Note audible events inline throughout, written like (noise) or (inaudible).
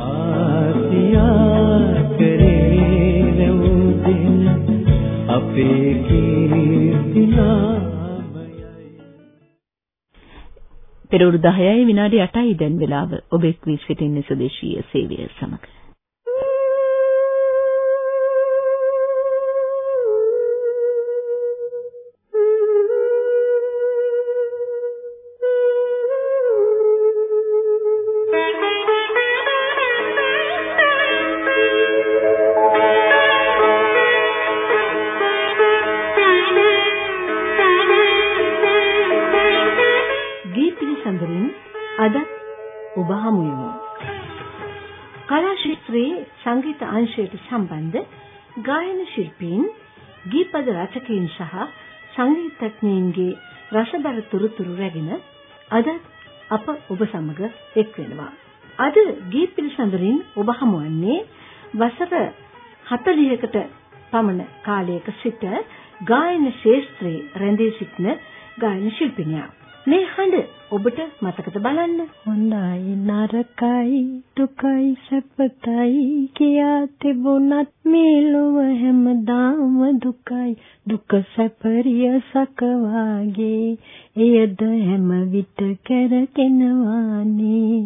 ආසියා කරේ රැවුදින අපේ කීර්තිනාමයයි පෙරවරු 10යි විනාඩි 8යි දැන් වෙලාව. ඔබ එක් වී සිටින්නේ සුදේශීය සේවය සමග. ගීපද රචකයින් සහ සංගීතඥයින්ගේ රසබර තුරුතුරු රැගෙන අද අප ඔබ සමග එක් වෙනවා. අද ගීත පිළිසඳරින් ඔබ හමුවන්නේ වසර 40කට පමණ කාලයක සිට ගායන ශාස්ත්‍රයේ රැඳී සිටින ගායන ශිල්පිනියක්. මේ හඬ ඔබට මතකද බලන්න? හොඳයි නරකයි දුකයි සැපතයි කියා තිබුණත් මේ ලොව හැමදාම දුකයි දුක සැපරිය සකවාගේ එයද හැම විට කරගෙනවානේ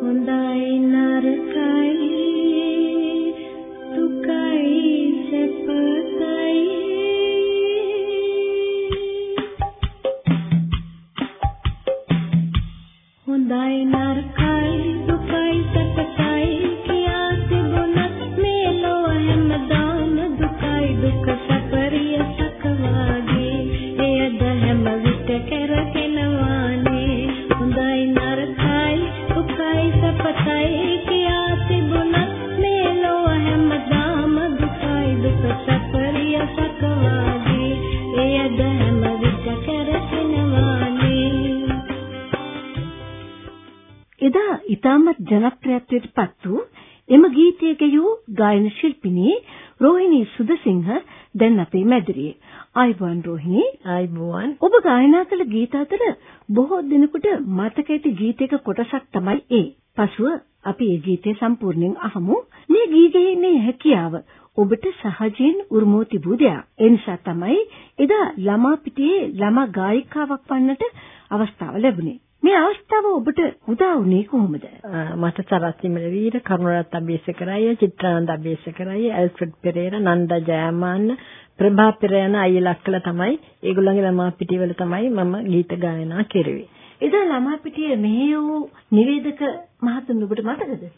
හොඳයි නරකයි දුකයි හොඳයි නරකයි එදා ඊටමත් ජනප්‍රියත්වයට පත් වූ එම ගීතය ගැයූ ගායන ශිල්පිනී රෝහිණී සුදසිංහ දැන් අපේ මැදිරියේ. ආයිබෝන් රෝහිණී. ආයිබෝන්. ඔබ ගායනා කළ ගීත අතර බොහෝ දිනකට මතක ඇති ගීතයක කොටසක් තමයි ඒ. පසුව අපි ඒ ගීතය සම්පූර්ණයෙන් අහමු. මේ ගීතයේ මේ හැකියාව ඔබට සහජයෙන් උරුමව තිබූ දෙයක්. ඒ නිසා තමයි එදා ළමා පිටියේ ළමා ගායිකාවක් වන්නට අවස්ථාව ලැබුණේ. මේ අවස්ථාව ඔබට උදා වුණේ කොහොමද? මට සරත් විමලවීර, කරුණරත් අබේසකරය, චිත්‍රානන්ද අබේසකරය, ඇල්ෆ්‍රඩ් පෙරේරා, නන්දා ජයමාන්න, ප්‍රභා පෙරේන අයියලා අක්කලා තමයි ඒගොල්ලන්ගේ ළමා පිටිවල තමයි මම ගීත ගායනා කෙරුවේ. එදා ළමා පිටියේ මෙහෙය වූ නිවේදක මහතුන් ඔබට මතකද?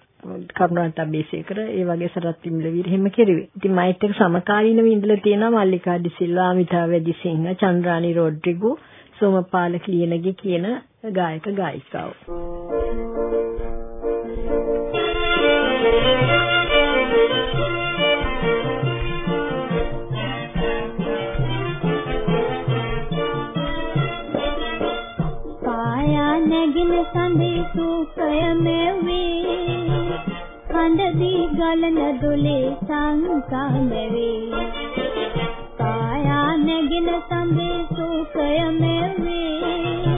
කරුණාන්ත අබේසේකර ඒ වගේ සරත් විමලවීර එහෙම කෙරුවේ. ඉතින් මයිත් එක්ක සමකාලීනව ඉඳලා තියෙනවා මල්ලිකා ඩිසිල්වා, අමිතා වෙදිසිංහ, චන්ද්‍රානි රොඩ්රිගෝ, සෝමපාල ක්ලියනගේ කියන ගායක ගායිකාව. පායා නැගින සඳේ සූකය මෙවේ කඳදී ගලන දොලේ සංකා මෙවේ පායා නැගින සඳේ සූකය මෙවේ.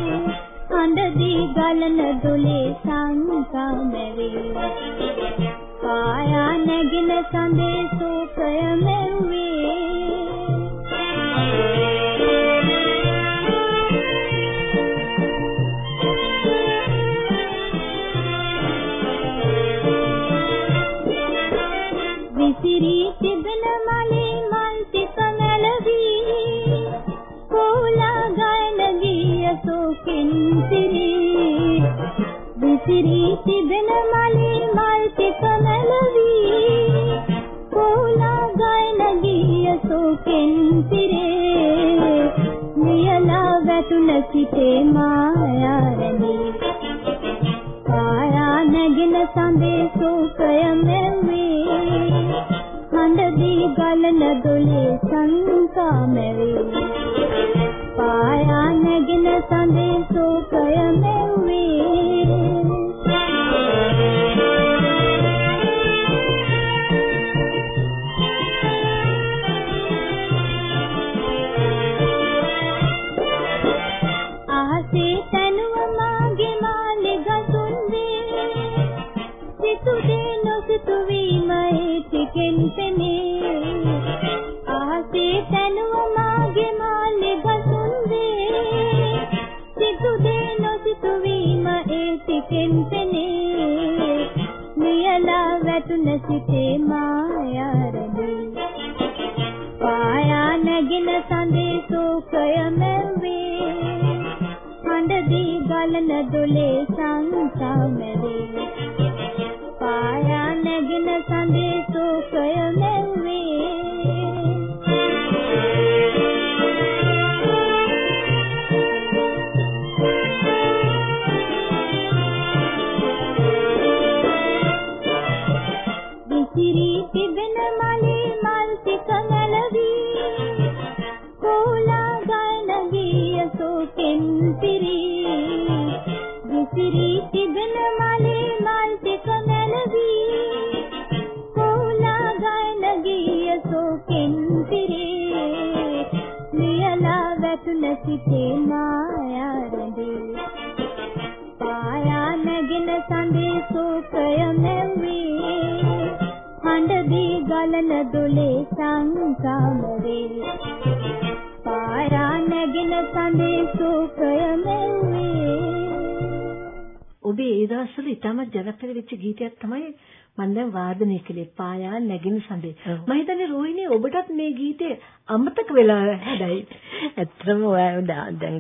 හඬදී ගලන දුලේ සංකා මෙවේ. කායා නැගින සඳේ සෝකය මෙව්වේ විසිරී තිබෙන මලේ මල් තිත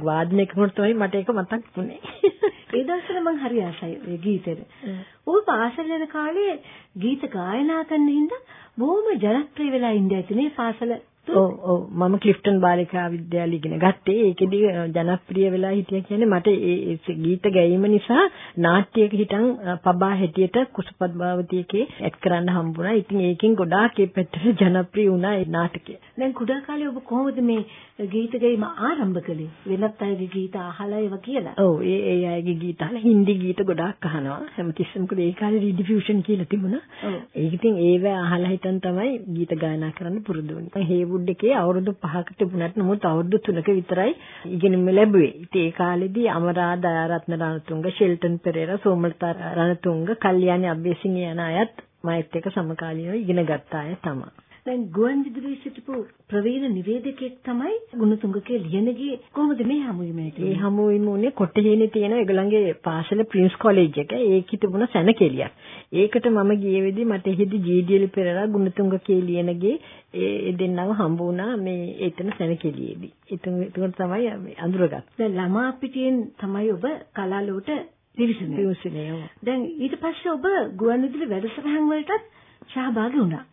දැන් වාදනය කරනකොට තමයි මට ඒක මතක් වුනේ. (laughs) ඒ දවස්වල මම හරි ආසයි මේ ගීතෙට. ඔබ පාසල් යන කාලේ ගීත ගායනා කරන හින්දා බොහොම ජනප්‍රිය වෙලා ඉඳී ඇතිනේ පාසල. ඔව් ඔව් මම ක්ලිෆ්ටන් බාලිකා විද්‍යාලය ඉගෙන ගත්තේ ඒකෙදි ජනප්‍රිය වෙලා හිටියා කියන්නේ මට ඒ ගීත ගැයීම නිසා නාට්‍යයක හිටන් පබා හැටියට කුසපත් භාවතියකේ ඇඩ් කරන්න හම්බුණා. ඉතින් ඒකෙන් ගොඩාක් ඒ පැත්තට (laughs) ජනප්‍රිය වුණා ඒ නාටකය. දැන් කුඩා කාලේ ඔබ කොහොමද මේ ගීත ගැයීම ආරම්භ කළේ? වෙනත් අයගේ ගීත අහලා ඒවා කියලා. ඔව් ඒ ඒ අයගේ ගීත අහලා හින්දි ගීත ගොඩාක් අහනවා. හැමතිස්සෙම මොකද ඒ කාලේ රිඩිෆියුෂන් කියලා තිබුණා. ඒක ඉතින් ඒව අහලා හිටන් තමයි ගීත ගායනා කරන්න පුරුදු වුණේ. මම හේවුඩ් එකේ අවුරුදු 5ක තිබුණත් නමුත් අවුරුදු 3ක විතරයි ඉගෙනුම ලැබුවේ. ඉතින් ඒ කාලෙදී අමරා දයාරත්න රණතුංග, ෂෙල්ටන් පෙරේරා, සෝමලතා රණතුංග, කල්යාණි අබ්බේසිංහ යන අයත් මයිත් එක්ක සමකාලීනව ඉගෙන ගත්ත අය තමයි. දැන් ගුවන් විදුලියේ සිටපු ප්‍රවීණ නිවේදකයෙක් තමයි ගුණතුංගගේ ලියනගේ කොහොමද මේ හමුවීමට ඒ හමු වීම උනේ කොට්ටේනේ තියෙන ඒගොල්ලන්ගේ පාසල ප්‍රින්ස් කොලෙජ් එක. ඒකේ තිබුණ සැනකෙලියක්. ඒකට මම ගියේ වෙදී මට එහෙදි ජීඩීඑල් පෙරේරා ගුණතුංග කේලියනගේ ඒ දෙන්නව හම්බ වුණා මේ එතන සැනකෙලියේදී. ඒකට තමයි අඳුරගත්තේ. දැන් ළමා පිටියෙන් තමයි ඔබ කලාලෝට පිවිසුනේ. පියුසිනේ. දැන් ඊට පස්සේ ඔබ ගුවන් විදුලි වැඩසටහන් වලටත් සහභාගී වුණා.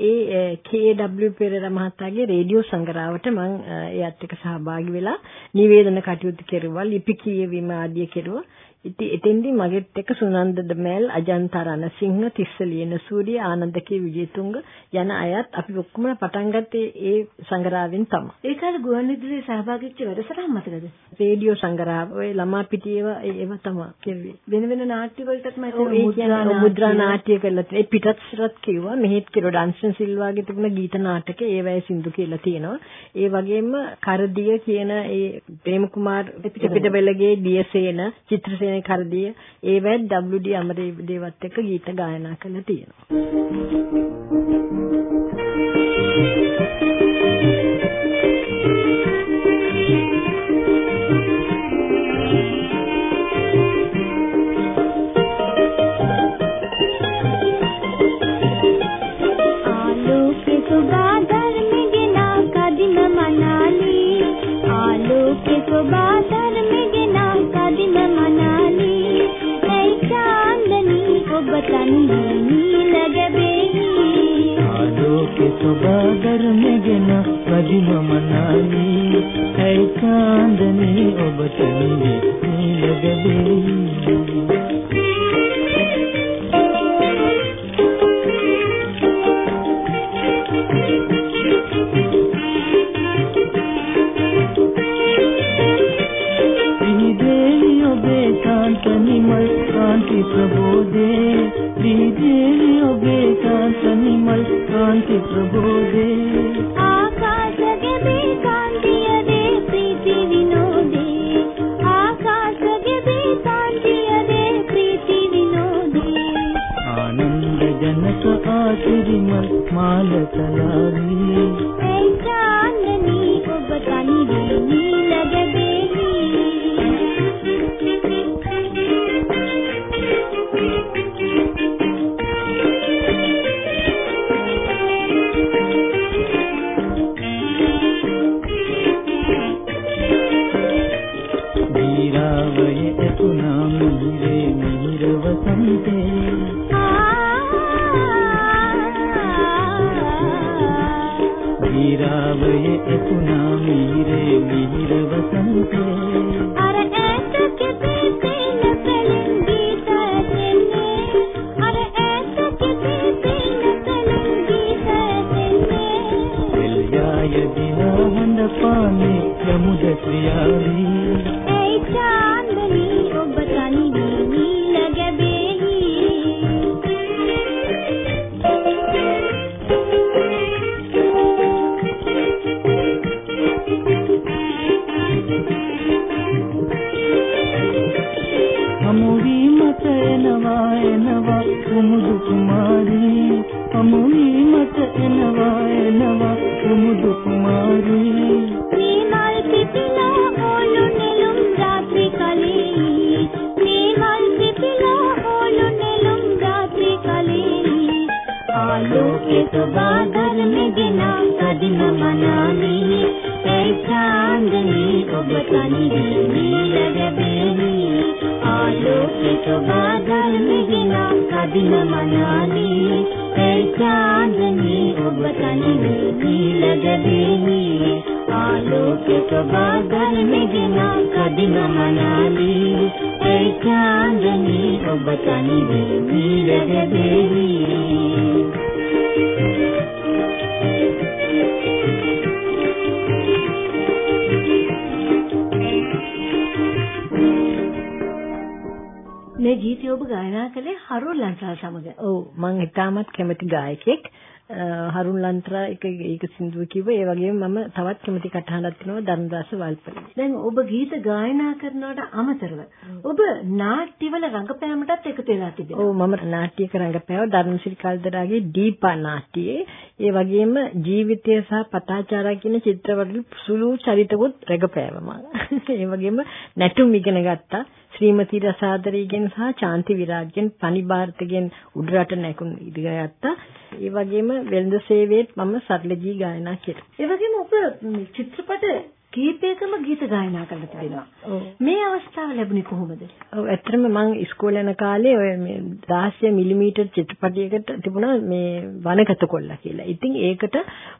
ඒ KW පෙරේරා මහතාගේ රේඩියෝ සංග්‍රහවට මම එයත් එක්ක සහභාගී වෙලා නිවේදන කටයුතු කෙරුවා, ලිපි කියවීම ආදිය කෙරුවා. ඉතින් එතෙන්දී මගෙත් එක්ක සුනන්ද දමෑල්, අජන්ත රණසිංහ, තිස්ස ලියනසූරිය, ආනන්දකේ විජේතුංග යන අයත් අපි ඔක්කොම පටන් ගත්තේ ඒ සංග්‍රහයෙන් තමයි. ඒ කාලේ ගුවන් විදුලියේ සහභාගී වෙච්ච වැඩසටහන් මතකද? රේඩියෝ සංග්‍රහ ඔය ළමා පිටියේව ඒව තමයි කෙරුවේ. වෙන වෙන නාට්‍ය වලටත් මම මුද්‍රා නාට්‍ය කරලා තියෙනවා. ඒ පිටත්සරත් කිව්වා. මෙහෙත් කිව්වා ඩාන්සන් සිල්වාගේ තිබුණ ගීත නාටක ඒවැය සින්දු කියලා තියෙනවා. ඒ වගේම කරදිය කියන ඒ ප්‍රේම කුමාර් පිටපිටබෙලගේ දියසේන චිත්‍රසේන කරදිය ඒවැය WD අමරදේවත් එක්ක ගීත ගායනා කරලා තියෙනවා. ආලෝකේ ඔබ තන්නේ නීල ගැබෙහි ආලෝකේ සොබාදර මෙගෙන වදිම මනාලි ඇයි කාන්දනේ ඔබට නිවි නීල ගැබේ විදේවි ඔබේ කාන්ත නිමල් කාන්ති ප්‍රබෝධේ කුමාරී හමුවී මත එනවා එනවා කුමුදු කුමාරී නීමල් පිපිලා ඕලු නෙළුම් රාත්‍රී කලී. නීමල් පිපිලා ඕලු නෙළුම් රාත්‍රී කලී. ආලෝකේ සබාදර මෙදිනා කදින මනාලී. ඒ චාන්දනී ඔබ තනි වී නිල ගැබේවි ආලෝකේ සබාදර මෙදිනා කදින මනාලී. ඒ චාන්දනී ඔබ තනි වී නිල ගැබේවි ආලෝකේ සබාදර මෙදිනා කදින මනාලී ඒ චාන්දනී ඔබ තනි වී නිල ගැබේවි මේ ගීතය ඔබ ගායනා කළේ හරුල් ලංකා සමග. ඔව් මම ඉතාමත් කැමති ගායකයෙක්. හරුන් ලන්ත්‍රා එක ඒක සින්දුව කිව්ව ඒ වගේම මම තවත් කැමති කටහඬක් තියෙනවා ධර්මදාස වල්පලි. දැන් ඔබ ගීත ගායනා කරනවට අමතරව ඔබ නාට්‍යවල රංගපෑමටත් එකතු වෙලා තිබෙනවා. ඔව් මම නාට්‍යයක රංගපෑව ධර්මසිරි කල්දරාගේ දීපා නාට්‍යයේ ඒ වගේම ජීවිතය සහ පතාචාරා කියන චිත්‍රවල සුළු චරිතකුත් රැගපෑව මම. (laughs) ඒ වගේම නැටුම් ඉගෙන ගත්තා. ශ්‍රීමති රසාදරීගෙන් සහ චාන්ති විරාජ්ගෙන් පනිභාරතගෙන් උඩරට නැකුම් ඉගෙන ගත්තා. ඒ වගේම වෙළඳ සේවයේත් මම සරලජී ගායනා කෙරුවා. ඒ වගේම ඔබ මේ චිත්‍රපට කීපයකම ගීත ගායනා කරලා තිබෙනවා. මේ අවස්ථාව ලැබුණේ කොහොමද? ඔව් ඇත්තටම මම ඉස්කෝලේ යන කාලේ ඔය මේ 16 මිලිමීටර් චිත්‍රපටයකට තිබුණා මේ වනගත කොල්ලා කියලා. ඉතින් ඒකට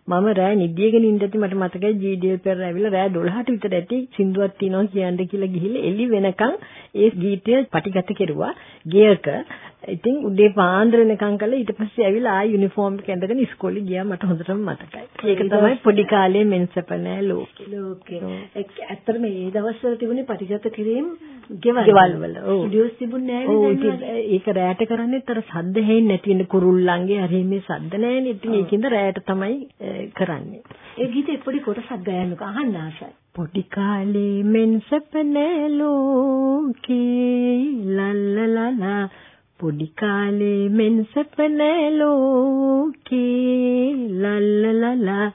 මම රෑ නිදියගෙන ඉඳද්දි මට මතකයි ජීඩීඑල් පෙර ඇවිල්ලා රෑ 12ට විතර ඇති සින්දුවක් තියෙනවා කියන්න කියලා ගිහිල්ලා එළි වෙනකන් ඒ ගීතය පටිගත කෙරුවා ගේයක. ඉතින් උදේ පාන්දර වෙනකන් කළා ඊට පස්සේ ඇවිල්ලා ආයි යුනිෆෝම් එක ඇඳගෙන ඉස්කෝලේ ගියා මට හොඳටම මතකයි. ඒක තමයි පොඩි කාලේ මෙන්සප නෑ ලෝකේ. ලෝකේ. ඇත්තටම මේ දවස්වල තිබුණේ පටිගත කිරීම ගෙවල්. වල, ඔව්. ස්ටුඩියෝස් තිබුණේ දැන්. ඒක රැයට කරන්නේත් අර සද්ද හැෙන්නේ නැති වෙන කුරුල්ලන්ගේ හරි මේ සද්ද නැහැනේ. ඉතින් ඒකින්ද රැයට තමයි කරන්නේ. ඒ ගීතේ පොඩි කොටසක් ගයන්නකෝ අහන්න ආසයි. පොඩි කාලේ මෙන් සැපනේ ලෝකේ ලල්ලලලා පොඩි කාලේ මෙන් සැපනේ ලෝකේ. ලල්ලලලා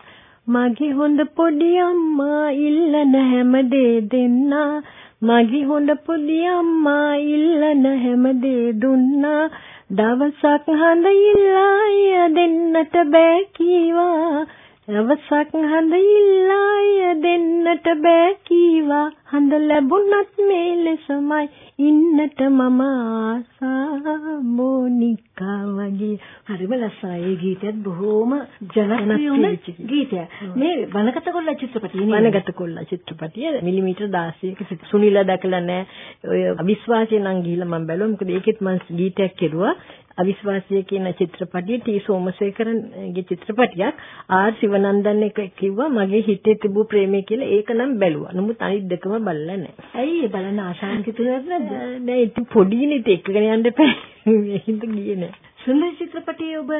මගේ හොඳ පොඩි අම්මා ඉල්ලන හැමදේ දෙන්නා. මගේ හොඳ පොඩි අම්මා ඉල්ලන හැමදේ දුන්නා. දවසක් හඳ ඉල්ලාය දෙන්නට බෑ කීවා. දවසක් හඳ ඉල්ලාය දෙන්නට බෑ කීවා. හඳ ලැබුණත් මේ ලෙසමයි ඉන්නට මම ආසා මොනිකා වගේ හරිම ලස්සනයි. ඒ ගීතයත් බොහොම ජනප්‍රිය වුණ ජනප්‍රිය චිත්‍රපටය. ගීතය. මේ වනගත කොල්ල චිත්‍රපටියේ? වනගත කොල්ලා චිත්‍රපටිය මිලිමීටර් 16ක සිට සුනිලා දැකලා නැහැ ඔය අවිශ්වාසය නම් ගිහිල්ලා මම බැලුවා මොකද ඒකෙත් මම ගීතයක් කෙරුවා අවිශ්වාසය කියන චිත්‍රපටිය ටී සෝමසේකරන්ගේ චිත්‍රපටියක් ආර් සිවනන්දන් එක කිව්වා මගේ හිතේ තිබූ ප්‍රේමය කියලා ඒක නම් බැලුවා. නමුත් අනිත් දෙකම බලලා නැහැ. ඇයි බලන්න ආශාන්විත නැද්ද? නෑ ඉතින් පොඩිනේ ඉතින් එකගෙන යන්න එපා. ඒකින්ද (laughs) ගියේ නෑ. සුන්දර චිත්‍රපටියේ ඔබ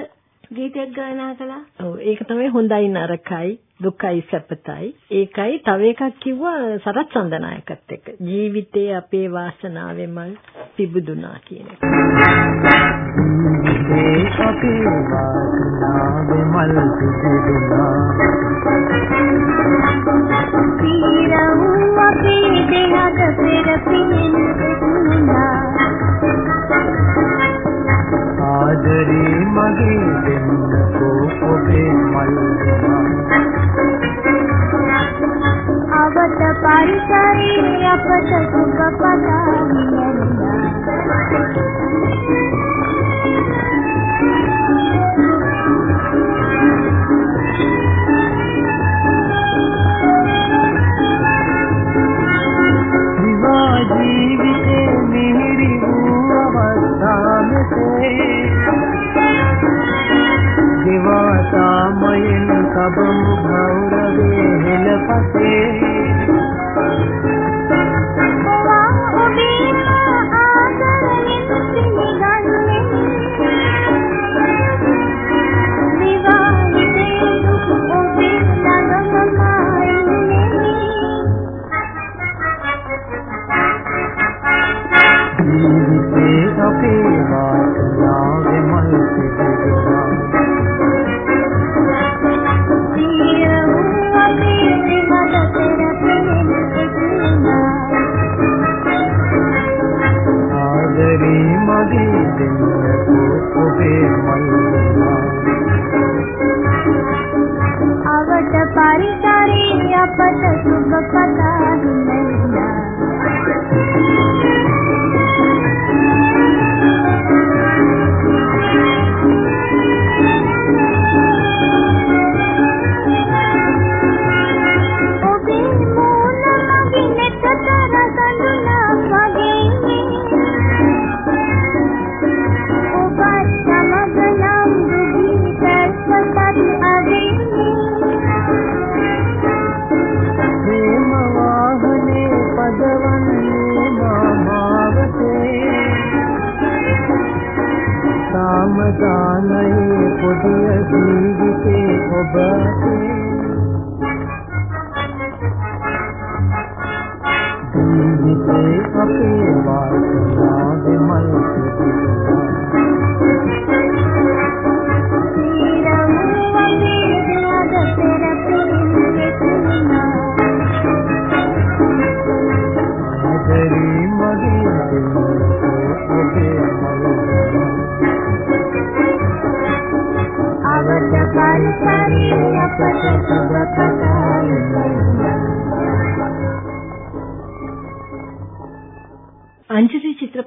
ගීතයක් ගායනා කළා. ඔව් ඒක තමයි හොඳයි නරකයි දුකයි සැපතයි. ඒකයි තව එකක් කිව්වා සරත් සඳනායකත් එක්ක. ජීවිතේ අපේ වාසනාවෙන්ම පිබුදුනා කියන එක. අපේ වාසනාවේ මල් පිපිරුණා පීරව් අපේ දෙහක පෙර පිනෙන් ආදරේ මගේ දෙන්නකෝ ඔබේ මල් අවත පරිසරේ අපට සුබ පදාමියන්නා විවා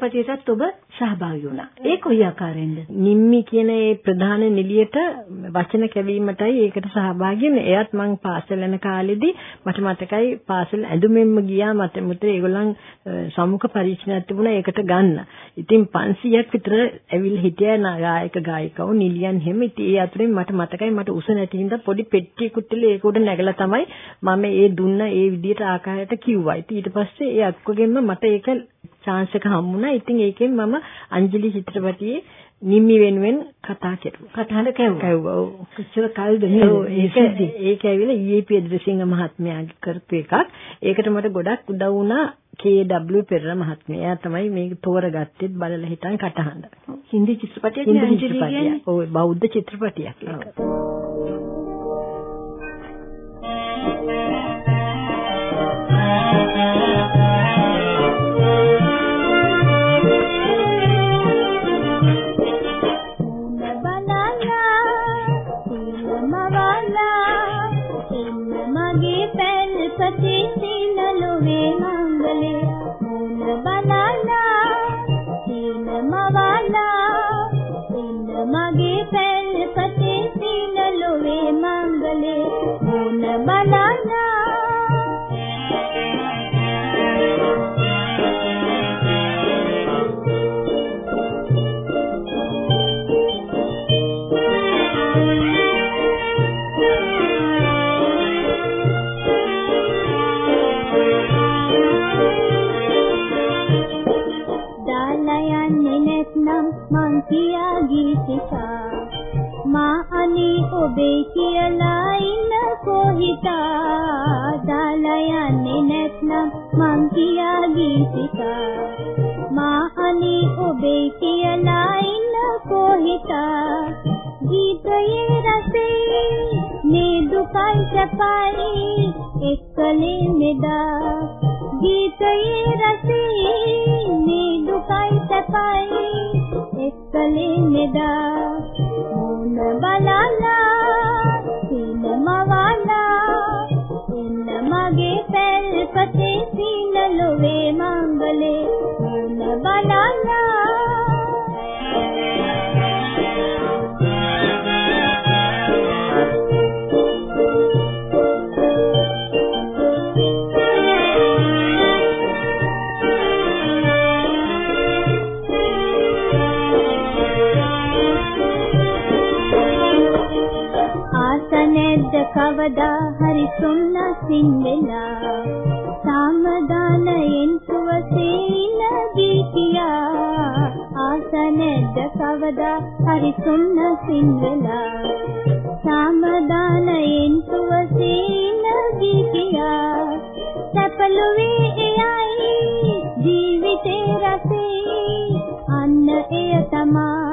චිත්‍රපටයටත් ඔබ සහභාගී වුණා. ඒ කොයි ආකාරයෙන්ද? නිම්මි කියන ඒ ප්‍රධාන නිලියට වචන කැවීමටයි ඒකට සහභාගී වෙන්නේ. එයත් මං පාසල් යන කාලෙදී මට මතකයි පාසල් ඇඳුමෙන්ම ගියා මට මුතේ ඒගොල්ලන් අ, සමුඛ පරීක්ෂණයක් තිබුණා ඒකට ගන්න. ඉතින් 500ක් විතර ඇවිල්ලා හිටියා නායක ගායිකවෝ නිලියන් හැම. ඉතින් ඒ අතරින් මට මතකයි මට උස නැති හින්දා පොඩි පෙට්ටියකුත් තියලා ඒක උඩ නැගලා තමයි මම ඒ දුන්න ඒ විදිහට ආකාරයට කිව්වා. ඉතින් ඊට පස්සේ ඒ අක්කගෙන්ම මට ඒක chance එක හම්බුණා. ඉතින් ඒකෙන් මම අංජලි චිත්‍රපටියේ නිම්මි වෙනුවෙන් කතා කෙරුවා. කතාහඬ කැවුවා. ඔව්. කොච්චර කල්ද නේද? ඒක ඇවිල්ලා ඊ.පී. එදිරිසිංහ මහත්මයා කරපු එකක්. ඒකට මට ගොඩක් උදව් වුණා කේ.ඩබ්ලිව් පෙරේරා මහත්මයා. එයා තමයි මේක තෝරගත්තෙත් බලලා හිටන් කටහඬ. හින්දි චිත්‍රපටයක් නේ අංජලි. කියන්නේ. ඔව් බෞද්ධ චිත්‍රපටියක් ඒක. මගේ පැල්පතේ සිනලුවේ මංගලේ මුණ බලලා කියා ගීතිකා මා අනේ ඔබේ කියලා ඉන්න කොහිතා. දාලා යන්නේ නැත්නම් මං කියා ගීතිකා මා අනේ ඔබේ කියලා ඉන්න කොහිතා. ගීතයේ රසේ මේ දුකයි සැපයි එක්කලේ මෙදා. ගීතයේ රසේ මේ දුකයි සැපයි එක්කලේ මෙදා මොන බලලා සින මවලා එන්න මගේ පැල්පතේ සින ලොවේ මංගලේ මොන බලලා කවදා හරි සොම්නසින් වෙලා. සාමදානයෙන් සුවසේ ඉනදී කියා ආස නැද්ද කවදා හරි සොම්නසින් වෙලා. සාමදානයෙන් සුවසේ ඉනදී කියා සැපලුවේ එයයි ජීවිතේ රසේ. අන්න එය තමා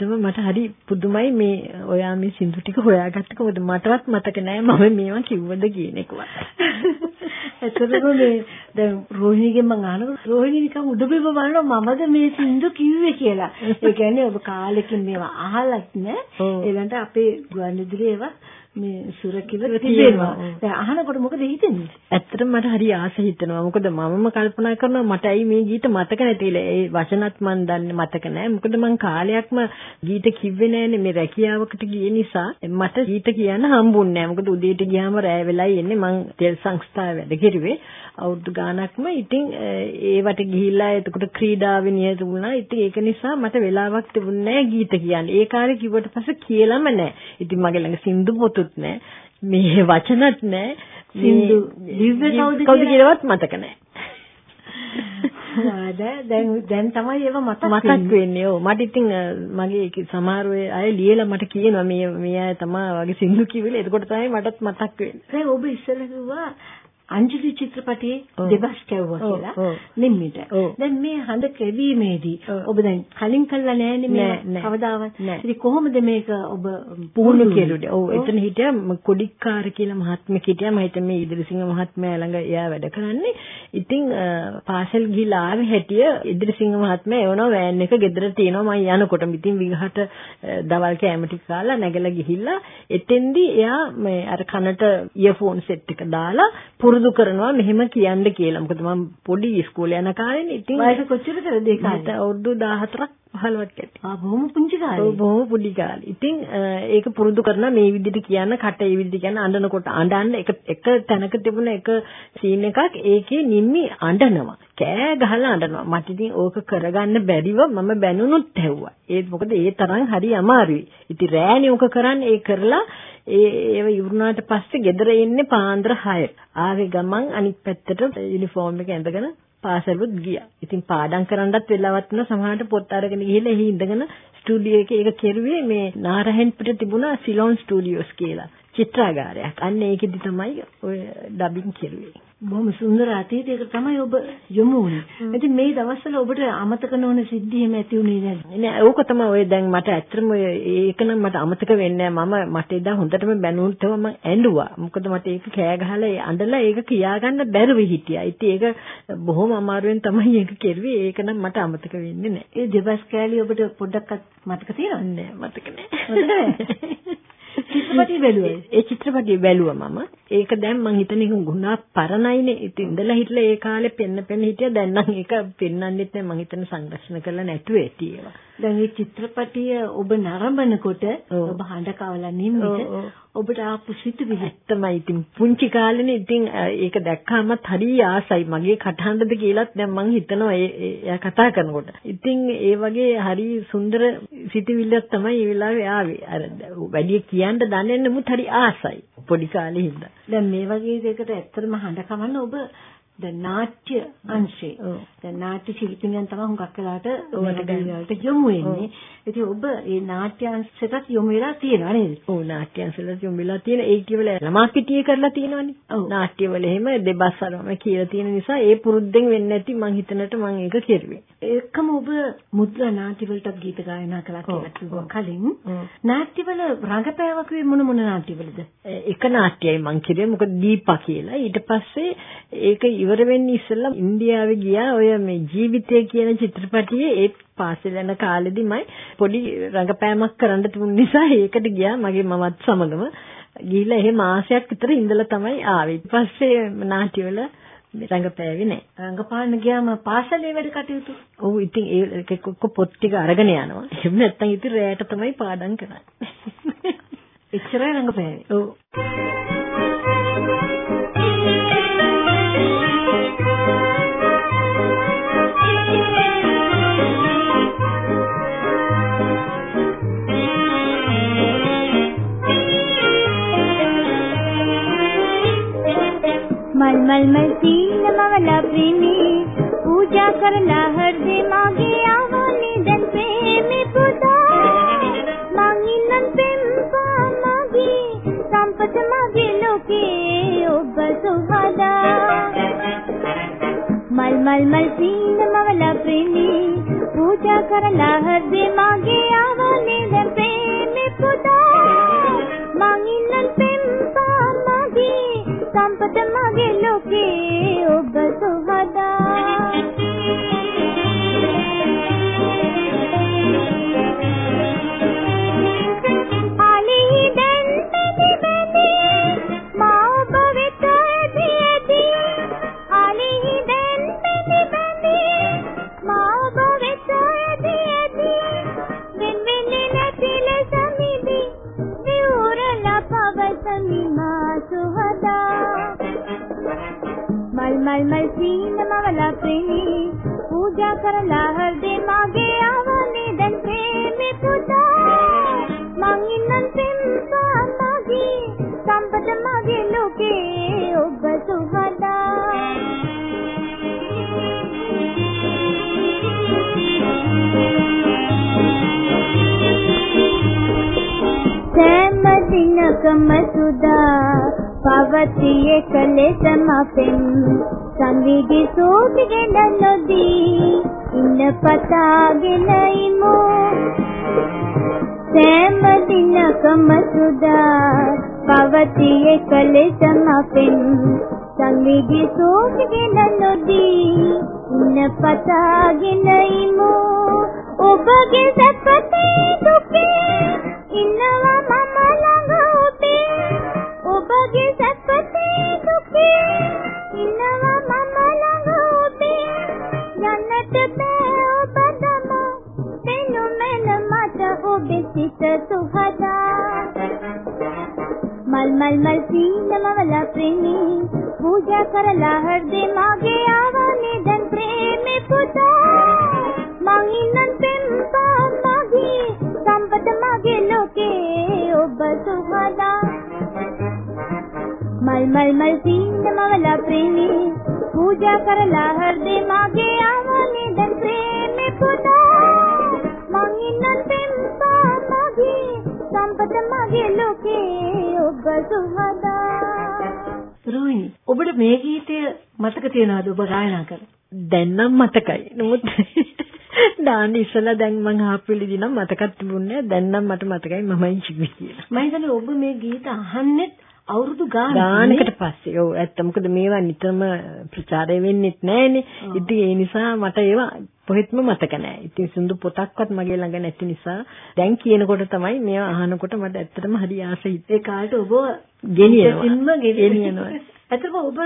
ඇත්තටම මට හරි පුදුමයි මේ ඔයා මේ සින්දු ටික හොයාගත්තක මොකද මටවත් මතක නෑ මම මේවා කිව්වද කියන එකවත්. ඇත්තටම මේ දැන් රෝහිණිගෙන් මම අහනකොට රෝහිණි නිකන් උඩබිම බලනවා මමද මේ සින්දු කිව්වේ කියලා. ඒ කියන්නේ ඔබ කාලෙකින් මේවා අහලත් නෑ. ඊළඟට අපේ ගුවන්විදුලියේ ඒවා මේ සුරකිව තියෙනවා. දැන් අහනකොට මොකද හිතෙන්නේ? ඇත්තටම මට හරි ආස හිතෙනවා. මොකද මමම කල්පනා කරනවා මට ඇයි මේ ගීත මතක නැතිලා. ඒ වචනත් මන් දන්නේ මතක නැහැ. මොකද මං කාලයක්ම ගීත කිව්වේ නැහැනේ මේ රැකියාවකට ගිය නිසා. මට ගීත කියන්න හම්බුන්නේ නැහැ. මොකද උදේට ගියාම රෑ වෙලයි එන්නේ. මං තෙල් සංස්ථාවේ වැඩ කෙරුවේ. අවුරුදු ගාණක්ම ඉතින් ඒවට ගිහිල්ලා එතකොට ක්‍රීඩාවේ නියත වුණා. ඉතින් ඒක නිසා මට වෙලාවක් තිබුණේ ගීත කියන්න. ඒ කාලේ කිව්වට පස්සේ කියලාම නැහැ. ඉතින් මගේ ළඟ සින්දු පොතුත් නැහැ. මේ (laughs) වචනත් නැහැ. සින්දු ලිව්වේ කවුද කියලාවත් මතක නැහැ. දැන් දැන් තමයි ඒව මතක් මතක් වෙන්නේ. ඔව් මට ඉතින් මගේ සමහර අය ලියලා මට කියනවා මේ මේ අය තමයි වගේ සින්දු කිව්වල. එතකොට තමයි මටත් මතක් වෙන්නේ. දැන් ඔබ ඉස්සෙල්ලා කිව්වා අංජලි චිත්‍රපටයේ. දෙබස් කැවුවා කියලා. නිම්මිට. දැන් මේ හඳ කෙවීමේදී. ඔබ දැන් කලින් කළා නෑනේ මේ. කවදාවත්. ඉතින් කොහොමද මේක ඔබ පුහුණු කෙරුවේ. ඔව් එතන හිටියා කොඩික්කාර කියලා මහත්මයෙක් හිටියා. මම හිතන්නේ මේ ඉදිරිසිංහ මහත්මයා ළඟ එයා වැඩ කරන්නේ. ඉතින් පාසල් ගිහිලා ආවේ හැටිය ඉදිරිසිංහ මහත්මයා එවනවා වෑන් එක ගෙදර තියෙනවා මම යනකොට. ඉතින් විගහට දවල් කෑම ටික කාලා නැගලා ගිහිල්ලා එතෙන්දී එයා මේ අර කනට ඉයර්ෆෝන් සෙට් එක දාලා පුරුදු කරනවා මෙහෙම කියන්න කියලා. මොකද මම පොඩි ඉස්කෝලේ යන කාලේනේ. ඉතින් වයස කොච්චරද ඒ කාලේ? අවුරුදු 14ක් 15ක් ඇති. ආ බොහොම පුංචි ඔව් කාලේ. බොහොම පොඩි කාලේ. ඉතින් ඒක පුරුදු කරන මේ විදිහට කියන්න කට ඒ විදිහට කියන්න අඬනකොට අඬන්න එක එක තැනක තිබුණ එක සීන් එකක් ඒකේ නිම්මි අඬනවා. කෑ ගහලා අඬනවා. මට ඉතින් ඕක කරගන්න බැරිව මම බැනුනුත් ඇහුවා. ඒත් මොකද ඒ තරම් හරි අමාරුයි. ඉතින් රෑනේ ඕක කරන්න ඒ කරලා ඒ ඒව ඉවරුනාට පස්සේ ගෙදර එන්නේ පාන්දර 6. ආවේ ගමන් අනිත් පැත්තට යුනිෆෝම් එක ඇඳගෙන පාසලුත් ගියා. ඉතින් පාඩම් කරන්නත් වෙලාවක් නැතුව සමහරට පොත් අරගෙන ගිහිල්ලා එහි ඉඳගෙන ස්ටුඩියෝ එකේ ඒක කෙරුවේ මේ නාරහෙන් පිට තිබුණා සිලොන් ස්ටුඩියෝස් කියලා චිත්‍රාගාරයක්. අන්න ඒකෙදි තමයි ඔය ඩබින් කෙරුවේ. බොහොම සුන්දර අතීතයකට තමයි ඔබ යොමු වුනේ. ඉතින් මේ දවස්වල ඔබට අමතක නොවන සිද්ධි එහෙම ඇති වුණේ නැද්ද? නෑ ඕක තමයි ඔය දැන් මට ඇත්තටම ඔය ඒක නම් මට අමතක වෙන්නේ නෑ මම මට එදා හොඳටම බැනුන්ටම මම ඇඬුවා මොකද මට ඒක කෑ ගහලා අඬලා ඒක කියාගන්න බැරුව හිටියා ඉතින් ඒක බොහොම අමාරුවෙන් තමයි ඒක කෙරුවේ ඒක නම් මට අමතක වෙන්නේ නෑ ඒ දෙබස් කෑලි ඔබට පොඩ්ඩක්වත් මතක තියෙනවද? නෑ මතක නෑ (laughs) චිත්‍රපටිය බැලුවා. ඒ චිත්‍රපටිය බැලුවා මම. ඒක දැන් මං හිතන්නේ ඒක ගුණා පරණයිනේ. ඉතින් ඉඳලා හිටලා ඒ කාලේ පෙන්න පෙන්න හිටියා. දැන් නම් ඒක පෙන්වන්නෙත් නැහැ. මං හිතන සංරක්ෂණ කරලා නැතුව ඇති ඒවා. දැන් මේ චිත්‍රපටිය ඔබ නරඹනකොට ඔබ හඬ කවලා නිම්මිට ඔබට ආපු සිතුවිලි ඇත්තමයි ඉතින් පුංචි කාලේනේ ඉතින් ඒක දැක්කාමත් හරි ආසයි මගේ කටහඬද කියලාත් දැන් මං හිතනවා ඒ එයා කතා කරනකොට. ඉතින් ඒ වගේ හරි සුන්දර සිතුවිල්ලක් තමයි ඒ වෙලාවේ ආවේ. අර වැඩි කියන්න දන්නේ නැමුත් හරි ආසයි පොඩි කාලේ හින්දා. දැන් මේ වගේ දෙයකට ඇත්තටම හඬ කවන්න ඔබ දැන් නාට්‍ය අංශේ දැන් නාට්‍ය ශිල්පිනියන් තමයි හුඟක් වෙලාට වලට යොමු වෙන්නේ. ඉතින් ඔබ මේ නාට්‍ය අංශයට යොමු වෙලා තියෙනවා නේද? ඔව් නාට්‍ය අංශවලට යොමු වෙලා තියෙන ඒ කියවල ළමා පිටියේ කරලා තියෙනවනේ. නාට්‍යවල එහෙම දෙබස් අරම කියලා තියෙන නිසා ඒ පුරුද්දෙන් වෙන්නේ නැති මං හිතනට මං ඒක කෙරුවේ. ඒකම ඔබ මුද්‍රා නාට්‍ය වලට ගීත ගායනා කළා කියලා කිව්වා කලින්. නාට්‍යවල රඟපෑවකුවේ මොන මොන නාට්‍යවලද? එක නාට්‍යයයි මං කිව්වේ මොකද දීපා කියලා. ඊට පස්සේ ඒක ඉවර වෙන්නේ ඉස්සෙල්ලා ඉන්දියාවේ ගියා ඔය මේ ජීවිතය කියන චිත්‍රපටියේ ඒ පාසල් යන කාලෙදිමයි පොඩි රඟපෑමක් කරන්න තිබුණ නිසා ඒකට ගියා මගේ මමත් සමගම ගිහිල්ලා එහෙ මාසයක් විතර ඉඳලා තමයි ආවේ. ඊට පස්සේ නාට්‍යවල රඟපෑවේ නෑ. රඟපාන්න ගියාම පාසලේ වැඩ කටයුතු. ඔව් ඉතින් ඒක පොත් ටික අරගෙන යනවා. එහෙම නැත්නම් ඉතින් රැයට තමයි පාඩම් කරන්නේ. එච්චරයි රඟපෑවේ. ඔව්. मल सी नमावला प्रेमी, पूजा करना हर दे मागे आवा निधन प्रेमी पुता मांगी नन पिंपा मागे, संपत मागे लोके ओब्ब सुहादा मल मल मल सी नमावला प्रेमी, पूजा करना हर दे मागे आवा निधन में पुता සංවිධි සෝතිගෙන නොදී ඉන්න පතාගෙන මතක තියනවාද ඔබ ගායනා කර? දැන් නම් මතකයි. නමුත් (laughs) දාන්න ඉස්සලා දැන් මං ආපෙලිදි නම් මතකත් තිබුණේ දැන් නම් මට මතකයි මමයි කිව්වේ කියලා. මම හිතන්නේ ඔබ මේ ගීත අහන්නෙත් අවුරුදු ගානක් ගානකට පස්සේ ඔව් ඇත්ත මොකද මේවා නිතරම ප්‍රචාරය වෙන්නෙත් නැහනේ. ඉතින් ඒ නිසා මට ඒවා කොහෙත්ම මතක නැහැ. ඉතින් සින්දු පොතක්වත් මගේ ළඟ නැති නිසා දැන් කියනකොට තමයි මේවා අහනකොට මට ඇත්තටම හරි ආසයි. ඒ කාලේට ඔබ ගෙනියනවා. ගෙනියනවා. ඇත්තටම ඔබ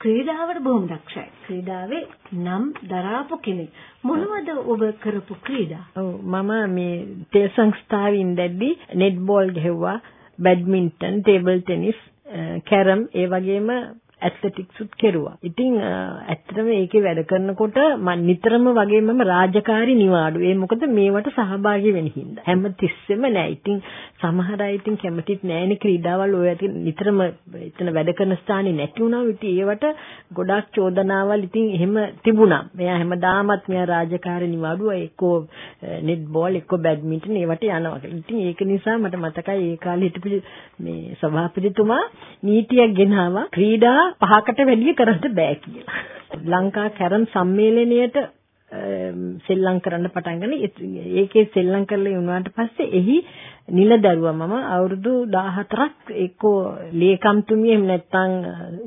ක්‍රීඩාවට බොහොම දක්ෂයි. ක්‍රීඩාවේ නම් දරාපු කෙනෙක්. මොනවද ඔබ කරපු ක්‍රීඩා? ඔව් මම මේ තේ සංස්ථාවේ ඉඳද්දි නෙට් බෝල් ගැහුවා, බැඩ්මින්ටන්, ටේබල් ටෙනිස්, කැරම් ඒ වගේම ඇත්ලටික්ස් උත් කෙරුවා. ඉතින් ඇත්තටම ඒකේ වැඩ කරනකොට මම නිතරම වගේ මම රාජකාරි නිවාඩු. ඒ මොකද මේවට සහභාගී වෙන්න හින්දා. හැම තිස්සෙම නෑ. ඉතින් සමහර අය ඉතින් කැමතිත් නෑනේ ක්‍රීඩාවල් ඔය නිතරම එතන වැඩ කරන ස්ථානේ නැති වුණා. ඉතින් ඒවට ගොඩාක් චෝදනාවල් ඉතින් එහෙම තිබුණා. මෙයා හැමදාමත් මෙයා රාජකාරි නිවාඩුව එක්කෝ නෙට් බෝල් එක්කෝ බැඩ්මින්ටන් ඒවට යනවා. ඉතින් ඒක නිසා මට මතකයි ඒ කාලේ හිටපු මේ සභාපතිතුමා නීතියක් ගෙනාවා ක්‍රීඩා පහකට වැඩිය කරන්න බෑ කියලා. ලංකා කැරම් සම්මේලනයේට සෙල්ලම් කරන්න පටන් ගන්න. ඒකේ සෙල්ලම් කරලා වුණාට පස්සේ එහි නිලදරුවා මම අවුරුදු 14ක් එක්කෝ ලේකම්තුමිය එහෙම නැත්නම්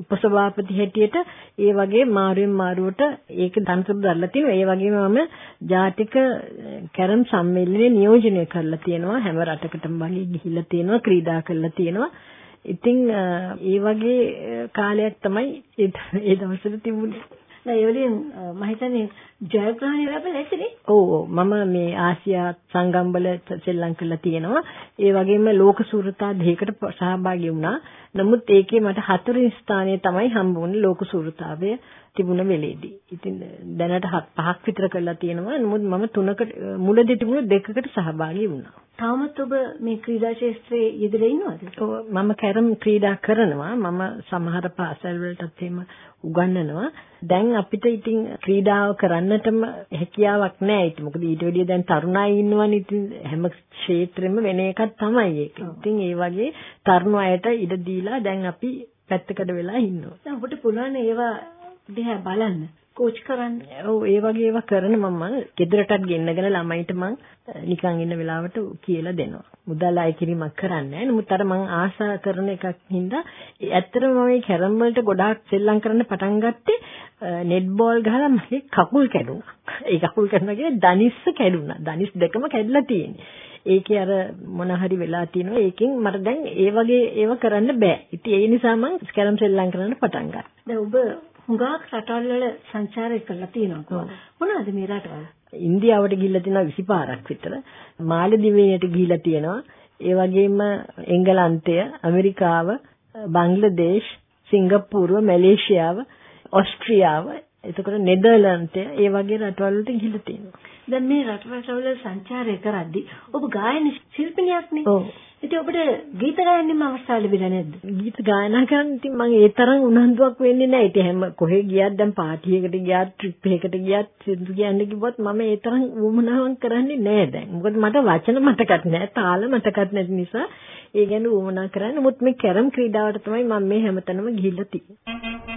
උපසභාපති හැටියට ඒ වගේ මාරුවෙන් මාරුවට ඒක තනතුරු දරලා තියෙනවා. ඒ වගේම මම ජාතික කැරම් සම්මේලනයේ නියෝජනය කරලා තියෙනවා. හැම රටකටම වගේ ගිහිල්ලා තියෙනවා, ක්‍රීඩා කරලා තියෙනවා. ඉතින් ඒ වගේ කාලයක් තමයි ඒ දවස්වල තිබුණේ. නෑ ඒ වලින් මම හිතන්නේ ජයග්‍රහණය ලැබලා ඇතිනේ. ඔව් ඔව් මම මේ ආසියා සංගම්වල සෙල්ලම් කරලා තියෙනවා. ඒ වගේම ලෝක සූරතා දෙකකට සහභාගී වුණා. නමුත් ඒකේ මට හතරවෙනි ස්ථානය තමයි හම්බ වුණේ ලෝක සූරතාවය තිබුණ වෙලේදී. ඉතින් දැනට පහක් විතර කරලා තියෙනවා. නමුත් මම තුනකට මුලදී තිබුණ දෙකකට සහභාගී වුණා. තාමත් ඔබ මේ ක්‍රීඩා ක්ෂේත්‍රයේ යෙදලා ඉන්නවද? ඔව් මම කැරම් ක්‍රීඩා කරනවා. මම සමහර පාසල් වලටත් එහෙම උගන්වනවා. දැන් අපිට ඉතින් ක්‍රීඩාව කරන්නටම හැකියාවක් නැහැ. ඉතින් මොකද ඊට වැඩිය දැන් තරුණ අය ඉන්නවනේ. ඉතින් හැම ක්ෂේත්‍රෙම වෙන එකක් තමයි ඒක. ඉතින් ඒ වගේ තරුණ අයට ඉඩ දීලා දැන් අපි පැත්තකට වෙලා ඉන්නවා. දැන් ඔබට පුළුවන් ඒවා දිහා බලන්න. කෝච් කරන්න. ඔව් ඒ වගේ ඒවා කරන මම ගෙදරටත් ගෙන්නගෙන ළමයිට මං නිකන් ඉන්න වෙලාවට කියලා දෙනවා. මුදල් අය කිරීමක් කරන්නේ. නමුත් අර මං ආසා කරන එකක් හින්දා ඇත්තටම මම මේ කැරම් වලට ගොඩාක් සෙල්ලම් කරන්න පටන් ගත්තේ නෙට් බෝල් ගහලා මගේ කකුල් කැඩුනා. ඒ කකුල් කැඩුනා කියන්නේ දනිස්ස කැඩුනා. දනිස් දෙකම කැඩලා තියෙන්නේ. ඒකේ අර මොන හරි වෙලා තිනවා ඒකෙන් මට දැන් ඒ වගේ ඒව කරන්න බෑ. ඉතින් ඒ නිසා මම කැරම් සෙල්ලම් කරන්න පටන් ගත්තා. දැන් ඔබ හුඟක් රටවල් වල සංචාරය කරලා තියෙනවා. මොනවද මේ රටවල්? ඉන්දියාවට ගිහිල්ලා තියෙනවා 20 පාරක් විතර. මාලදිවයිනට ගිහිල්ලා තියෙනවා. ඒ වගේම එංගලන්තය, ඇමරිකාව, බංග්ලාදේශ්, සිංගප්පූරුව, මැලේසියාව, ඕස්ට්‍රියාව, එතකොට නෙදර්ලන්තය ඒ වගේ රටවල් වලට ගිහිල්ලා තියෙනවා. දැන් මේ රටවල් වල සංචාරය කරද්දී ඔබ ගායන ශිල්පිනියක්නේ. ඔව්. ඉතින් ඔබට ගීත ගායන්නෙම අවස්ථාව ලැබිලා නැද්ද? ගීත ගායනා කරන්න ඉතින් මම ඒ තරම් උනන්දුවක් වෙන්නේ නැහැ. ඉතින් හැම කොහෙ ගියත් දැන් පාටි එකට ගියත් ට්‍රිප් එකකට ගියත් සින්දු කියන්න කිව්වොත් මම ඒ තරම් උවමනාවක් කරන්නේ නැහැ දැන්. මොකද මට වචන මතකත් නැහැ, තාල මතකත් නැති නිසා ඒ ගැන උවමනා කරන්නේ. නමුත් මේ කැරම් ක්‍රීඩාවට තමයි මම මේ හැමතැනම ගිහිල්ලා තියෙන්නේ.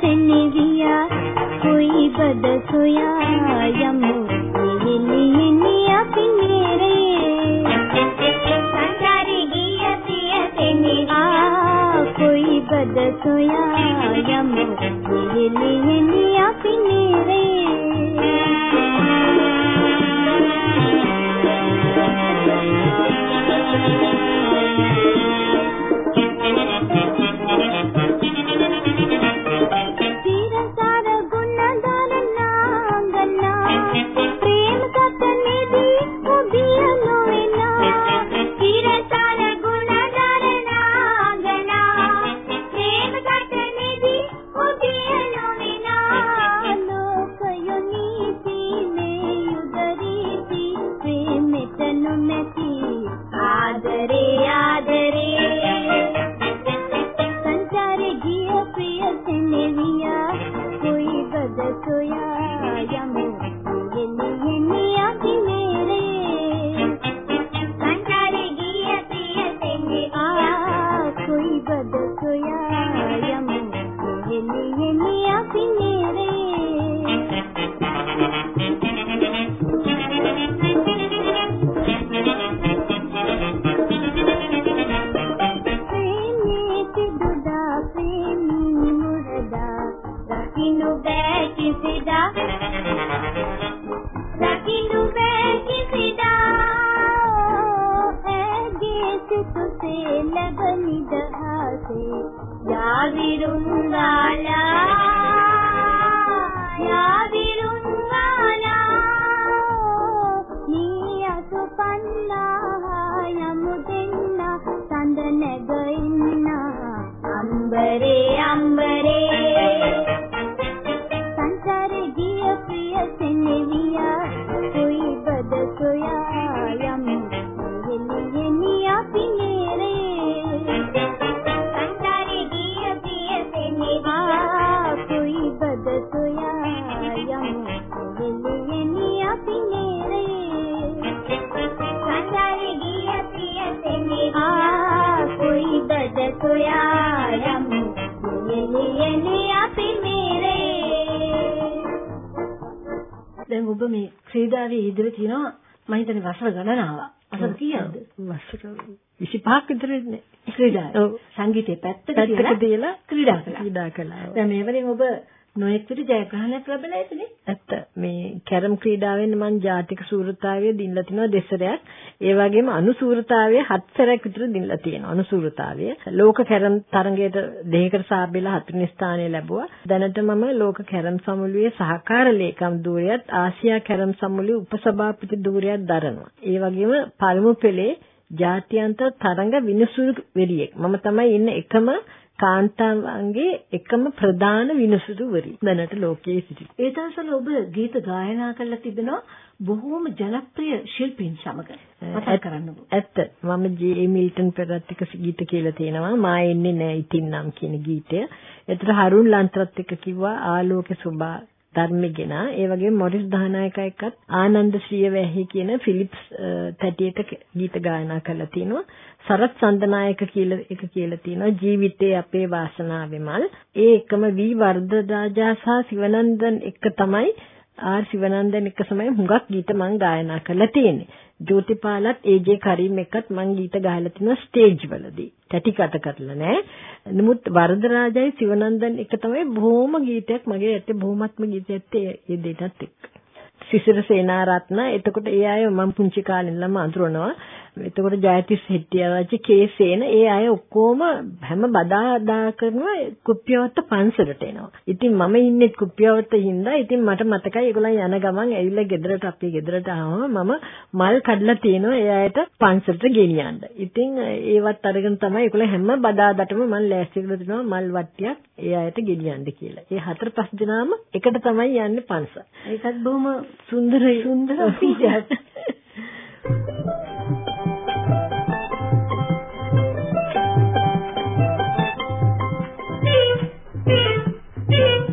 සෙනෙවියා කොයි බද සොයා යමු. නිවිලිනි අපි නේරේ. සංසාරේ ගිය පිය සෙනෙවියා කොයි බද සොයා යමු. නිවිලිනි අපි නේරේ. බද සොයා යමු එළියෙනි අපි නේරේ දැන් ඔබ මේ ක්‍රීඩාවේ ඉදිරිය තියෙනවා මම හිතන්නේ වසර ගණනාවක්. වසර කීයක්ද? වසර 25ක් විතර ඉන්නේ. ක්‍රීඩා. ඔව්. සංගීතේ පැත්තක පැත්තක තියලා ක්‍රීඩා කළා. ක්‍රීඩා කළා. දැන් මේ වලින් ඔබ නොයෙක් විට ජයග්‍රහණයක් ලැබලා ඇතිනේ. ඇත්ත මේ කැරම් ක්‍රීඩාවෙන් මම ජාතික සූරතාවය දිනලා තිනවා දෙසරයක්. ඒ වගේම අනුසූරතාවය හත්සරයක් විතර දිනලා තියෙනවා. අනුසූරතාවය. ලෝක කැරම් තරඟයට දෙහිකට සාබෙලා හතරවෙනි ස්ථානය ලැබුවා. දැනට මම ලෝක කැරම් සමුළුවේ සහකාර ලේකම් ධූරයත් ආසියා කැරම් සමුළුවේ උපසභාපති ධූරයත් දරනවා. ඒ වගේම පළමු පෙළේ ජාත්‍යන්තර තරඟ විනිසුරු වෙරියෙක්. මම තමයි ඉන්න එකම කාන්තාවන්ගේ එකම ප්‍රධාන විනිසුරුවරිය. දැනට ලෝකයේ සිටි. ඒ දවස්වල ඔබ ගීත ගායනා කරලා තිබෙනවා බොහෝම ජනප්‍රිය ශිල්පීන් සමග. මතක් කරන්නකෝ. ඇත්ත මම ජේ මිල්ටන් පෙරත් එක්ක ගීත කියලා තියෙනවා මා එන්නේ නෑ ඉතින් නම් කියන ගීතය. ඒතර හරුන් ලන්තරත් එක්ක කිව්වා ආලෝක සුභා ධර්මගෙන ඒ වගේම මොරිස් දහනායක එක්කත් ආනන්ද ශ්‍රියවැහි කියන ෆිලිප්ස් තැටියට ගීත ගායනා කරලා තිනවා. සරත් සඳනායක කියලා එක කියලා තිනවා. ජීවිතේ අපේ වාසනාවෙමල්. ඒ එකම වී වර්ධරාජා සහ සිවනන්දන් එක තමයි ආර් සිවනන්දන් එක තමයි හුඟක් ගීත මම ගායනා කරලා තියෙන්නේ. ජෝතිපාලත් ඒජේ කරීම් එක්කත් මම ගීත ගහලා තිනවා ස්ටේජ් වලදී. තැටිකට කරලා නෑ. නමුත් වරදරාජයි සිවනන්දන් එක තමයි බොහොම ගීතයක් මගේ ඇත්තේ බොහොමත්ම ගීතයක් ඒ දෙයටත් එක්ක. සිසිර සේනාරත්න එතකොට ඒ අය මම පුංචි කාලේ ඉඳලම අඳුරනවා. එතකොට ජයතිස් හෙට්ටිආරච්චි කේසේන ඒ අය ඔක්කොම හැම බදාදා කරනවා කුප්පියවත්ත පන්සලට එනවා. ඉතින් මම ඉන්නේ කුප්පියවත්ත හින්දා ඉතින් මට මතකයි ඒගොල්ලන් යන ගමන් ඇවිල්ලා ගෙදරට අපේ ගෙදරට ආවම මම මල් කඩලා තියෙනවා ඒ අයට පන්සලට ගෙනියන්න. ඉතින් ඒවත් අරගෙන තමයි ඒගොල්ලන් හැම බදාදටම මම ලෑස්ති කරලා දෙනවා මල් වට්ටියක් ඒ අයට ගෙනියන්න කියලා. ඒ හතර පහ දෙනාම එකට තමයි යන්නේ පන්සල. ඒකත් බොහොම සුන්දර සුන්දර පීඩයක්. (laughs) සින්නු හඬ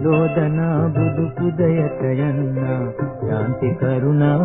ලෝදනා බුදු පුදයට යන්න ශාන්ති කරුණා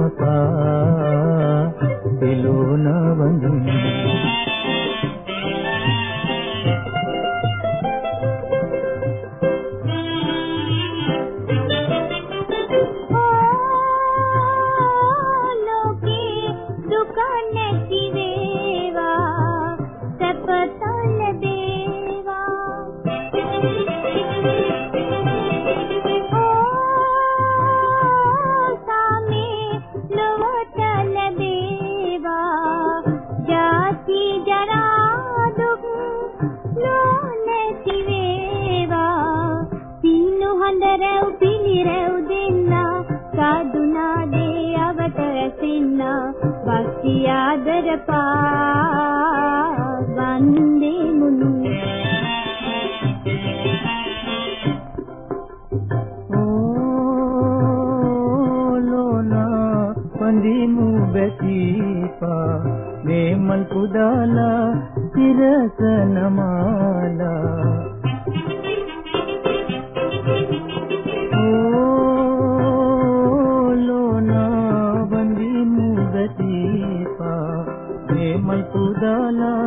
උදාලා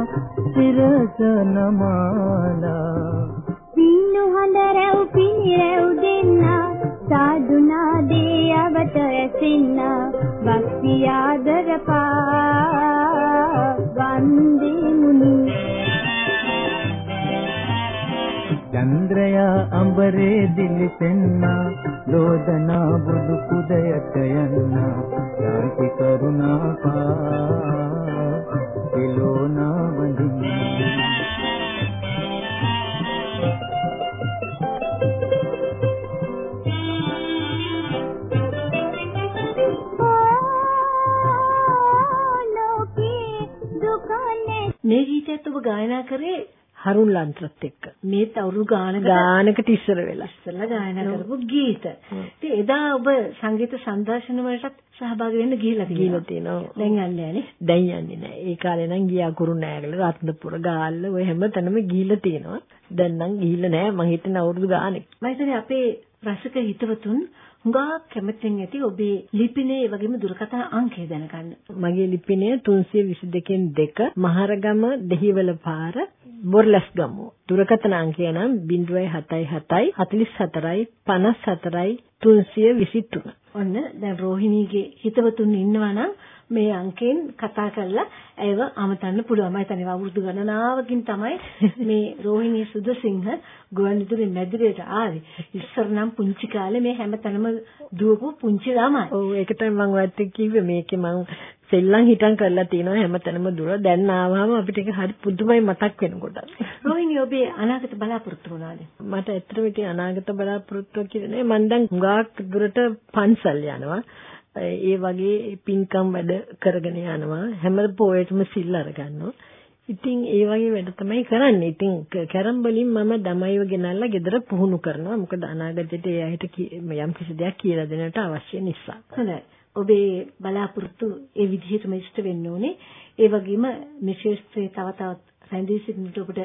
සිරස නමාලා පින්නු හඳ රැව් පිනිරැව් දෙන්නා සාදුනා දේ අවත ඇසෙන්නා භක්තියාදර පා වන්දිමුනි. චන්ද්‍රයා අඹරේ දිලිසෙන්නා ලෝදනා බුදු කුදයට යන්නා යාති කරුණා පා පිලෝනා වඳින්න මේ ගීතයත් ඔබ ගායනා කරේ හරුන් ලන්ත්‍රත් එක්ක. මේත් අවුරුදු ගානකට ගානකට ඉස්සර වෙලා. ඉස්සෙල්ලා ගායනා කරපු ගීත. ඉතින් එදා ඔබ සංගීත සංදර්ශන වලටත් සහභාගී වෙන්න ගිහිල්ලා තියෙනවා. තියෙනවා. දැන් යන්නේ නැහැ දැන් යන්නේ නැහැ. ඒ කාලේ නම් ගියා කුරුණෑගල, රත්නපුර, ගාල්ල ඔය හැම තැනම ගිහිල්ලා තියෙනවා. දැන් නම් ගිහිල්ලා නැහැ. මං හිතන්නේ අවුරුදු ගානෙක. මම හිතන්නේ අපේ රසික හිතවතුන් හුඟා කැමතිෙන් ඇති ඔබේ ලිපිනේ වගේම දුරකථන අංකය දැනගන්න. මගේ ලිපිනය 322 2 මහරගම දෙහිවල පාර බොර්ලස්ගම. දුරකථන අංකය නම් 077 44 54 323. ඔන්න දැන් රෝහිණීගේ හිතවතුන් ඉන්නවා නම් මේ අංකෙන් කතා කරලා ඇයව අමතන්න පුළුවන්. මම හිතන්නේ අවුරුදු ගණනාවකින් තමයි (laughs) මේ රෝහිණී සුදසිංහ ගුවන්විදුලි මැදිරියට ආවේ. ඉස්සර නම් පුංචි කාලේ මේ හැමතැනම දුවපු පුංචි ළමයි. ඔව් ඒක තමයි මම ඔයත් කිව්වේ මේකේ මම සෙල්ලම් හිටන් කරලා තිනවා හැමතැනම දුර. දැන් ආවම අපිට ඒක හරි පුදුමයි මතක් වෙනකොට. රෝහිණී ඔබේ අනාගත බලාපොරොත්තු මොනවාද? මට ඇත්තටම ඉතින් අනාගත බලාපොරොත්තු කියන්නේ මම දැන් හුඟක් දුරට පන්සල් යනවා. ඒ වගේ පින්කම් වැඩ කරගෙන යනවා. හැම පොයෙටම සිල් අරගන්නවා. ඉතින් ඒ වගේ වැඩ තමයි කරන්නේ. ඉතින් කැරම් වලින් මම දමයිව ගෙනල්ලා ගෙදර පුහුණු කරනවා. මොකද අනාගතයට ඒ අයට යම් කිසි දෙයක් කියලා දෙන්නට අවශ්‍ය නිසා. හොඳයි. ඔබේ බලාපොරොත්තු ඒ විදිහටම ඉෂ්ට වෙන්න ඕනේ. ඒ වගේම මේ ශාස්ත්‍රයේ තව තවත් රැඳී සිටින්නට ඔබට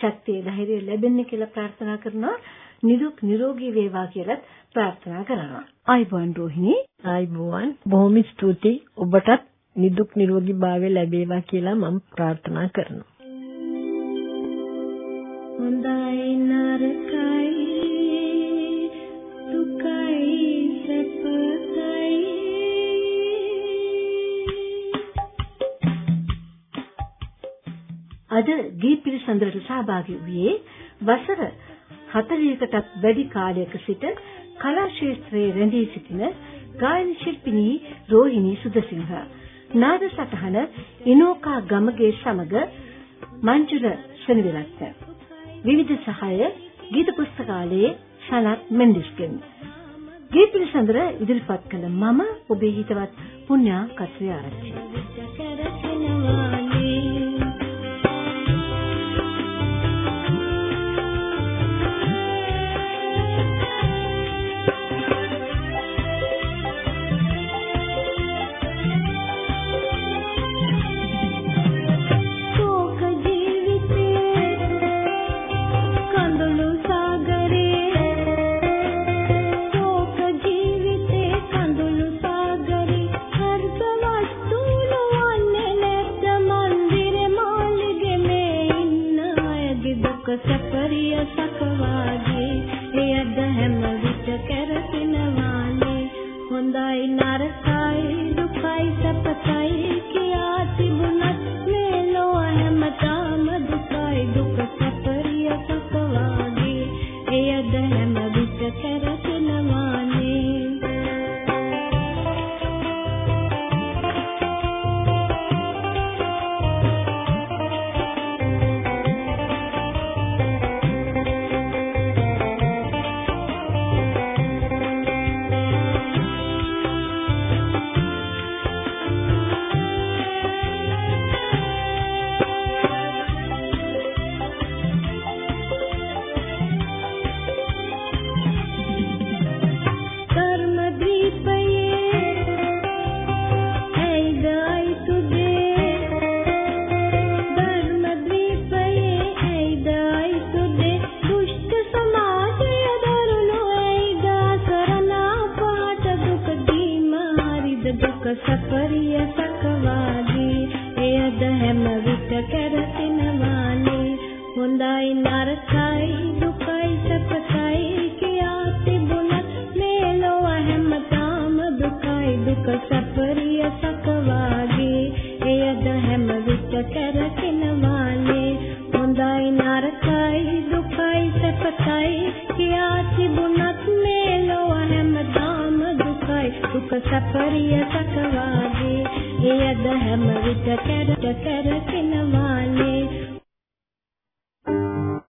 ශක්තිය ධෛර්යය ලැබෙන්න කියලා ප්‍රාර්ථනා කරනවා. නිදුක් නිරෝගී වේවා කියලා ප්‍රාර්ථනා කරනවා. ආයිබෝන් රෝහිණී. ආයිබෝන්. බොහොම ස්තුතියි. ඔබටත් නිදුක් නිරෝගී භාවය ලැබේවා කියලා මම ප්‍රාර්ථනා කරනවා. හොඳයි නරකයි දුකයි සැපයි අද ගීත පිළිසඳරට සහභාගී වූයේ වසර 40කටත් වැඩි කාලයක සිට කලා ක්ෂේත්‍රයේ රැඳී සිටින ගායන ශිල්පිනී රෝහිණී සුදසිංහ නාද සටහන ඉනෝකා ගමගේ සමග මංජුල සෙනවිරත්න විවිධ සහාය ගීත පුස්තකාලයේ සනත් මෙන්ඩිස්ගෙන්. ගීත පිළිසඳර ඉදිරිපත් කළ මම ඔබේ හිතවත් පුණ්‍යා කස්රිය ආරච්චි. සපරිය